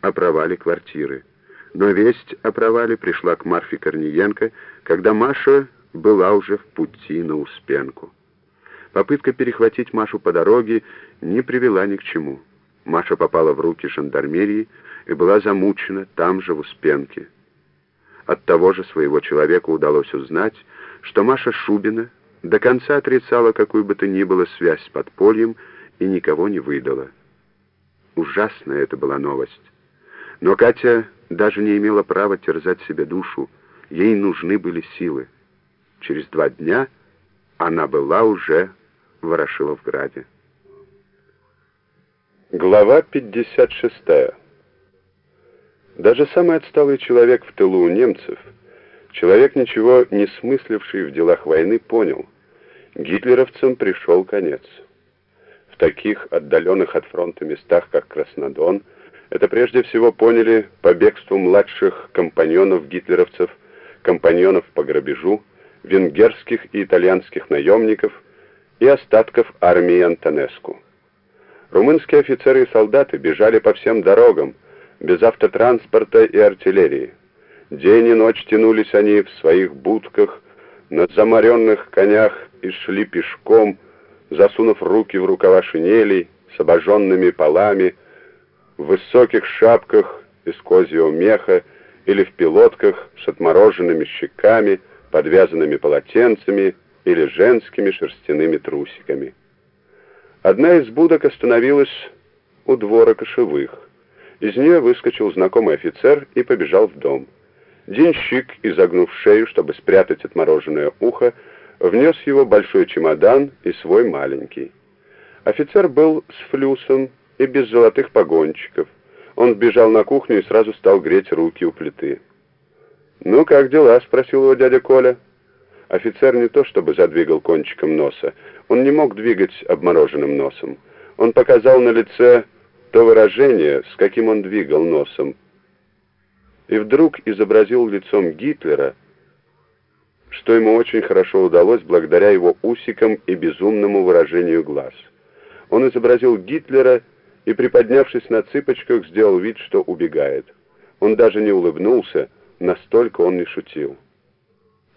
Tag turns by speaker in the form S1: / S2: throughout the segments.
S1: о провале квартиры. Но весть о провале пришла к Марфе Корниенко, когда Маша была уже в пути на Успенку. Попытка перехватить Машу по дороге не привела ни к чему. Маша попала в руки жандармерии и была замучена там же, в Успенке. От того же своего человека удалось узнать, что Маша Шубина до конца отрицала какую бы то ни было связь с подпольем и никого не выдала. Ужасная это была новость. Но Катя даже не имела права терзать себе душу, ей нужны были силы. Через два дня она была уже в Ворошиловграде. Глава 56. Даже самый отсталый человек в тылу у немцев, человек, ничего не смысливший в делах войны, понял, гитлеровцам пришел конец. В таких отдаленных от фронта местах, как Краснодон, это прежде всего поняли по бегству младших компаньонов гитлеровцев, компаньонов по грабежу, венгерских и итальянских наемников и остатков армии Антонеску. Румынские офицеры и солдаты бежали по всем дорогам, без автотранспорта и артиллерии. День и ночь тянулись они в своих будках, на заморенных конях и шли пешком, засунув руки в рукава шинелей, с обожженными полами, в высоких шапках из козьего меха или в пилотках с отмороженными щеками, подвязанными полотенцами или женскими шерстяными трусиками. Одна из будок остановилась у двора кошевых. Из нее выскочил знакомый офицер и побежал в дом. Денщик, изогнув шею, чтобы спрятать отмороженное ухо, внес его большой чемодан и свой маленький. Офицер был с флюсом и без золотых погончиков. Он бежал на кухню и сразу стал греть руки у плиты. «Ну, как дела?» — спросил его дядя Коля. Офицер не то чтобы задвигал кончиком носа, он не мог двигать обмороженным носом. Он показал на лице то выражение, с каким он двигал носом, и вдруг изобразил лицом Гитлера, что ему очень хорошо удалось благодаря его усикам и безумному выражению глаз. Он изобразил Гитлера и, приподнявшись на цыпочках, сделал вид, что убегает. Он даже не улыбнулся, настолько он не шутил.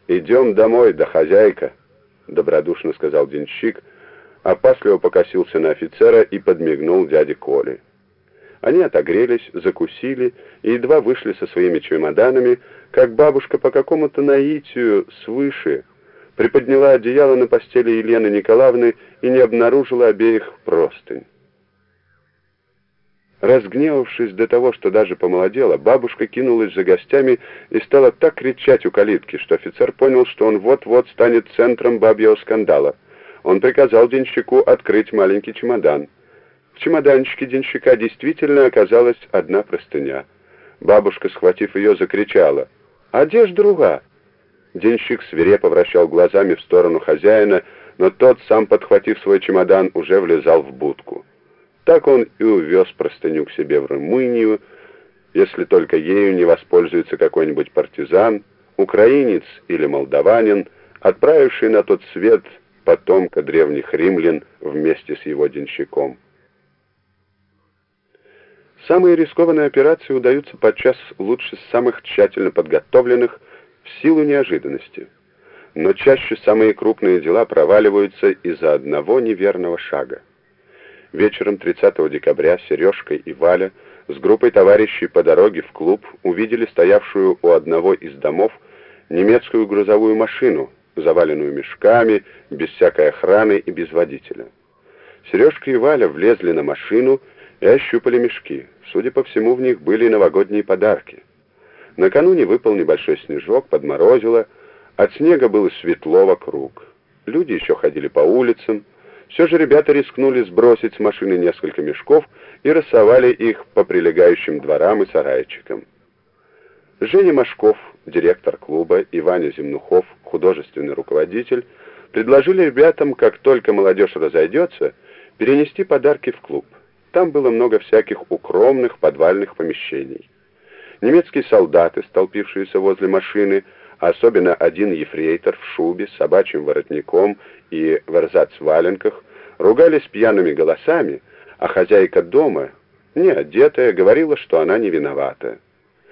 S1: «Идем домой, да хозяйка», — добродушно сказал денщик, опасливо покосился на офицера и подмигнул дяде Коле. Они отогрелись, закусили и едва вышли со своими чемоданами, как бабушка по какому-то наитию свыше приподняла одеяло на постели Елены Николаевны и не обнаружила обеих простынь. Разгневавшись до того, что даже помолодела, бабушка кинулась за гостями и стала так кричать у калитки, что офицер понял, что он вот-вот станет центром бабьего скандала. Он приказал денщику открыть маленький чемодан. В чемоданчике денщика действительно оказалась одна простыня. Бабушка, схватив ее, закричала. «А ж друга?» Денщик свирепо вращал глазами в сторону хозяина, но тот, сам подхватив свой чемодан, уже влезал в будку. Так он и увез простыню к себе в Румынию, если только ею не воспользуется какой-нибудь партизан, украинец или молдаванин, отправивший на тот свет потомка древних римлян вместе с его денщиком. Самые рискованные операции удаются подчас лучше самых тщательно подготовленных в силу неожиданности. Но чаще самые крупные дела проваливаются из-за одного неверного шага. Вечером 30 декабря Сережка и Валя с группой товарищей по дороге в клуб увидели стоявшую у одного из домов немецкую грузовую машину, заваленную мешками, без всякой охраны и без водителя. Сережка и Валя влезли на машину и ощупали мешки. Судя по всему, в них были новогодние подарки. Накануне выпал небольшой снежок, подморозило, от снега было светло вокруг. Люди еще ходили по улицам, все же ребята рискнули сбросить с машины несколько мешков и рассовали их по прилегающим дворам и сарайчикам. Женя Машков, директор клуба, и Ваня Земнухов, художественный руководитель, предложили ребятам, как только молодежь разойдется, перенести подарки в клуб. Там было много всяких укромных подвальных помещений. Немецкие солдаты, столпившиеся возле машины, особенно один ефрейтор в шубе с собачьим воротником и в эрзац-валенках, ругались пьяными голосами, а хозяйка дома, не одетая, говорила, что она не виновата.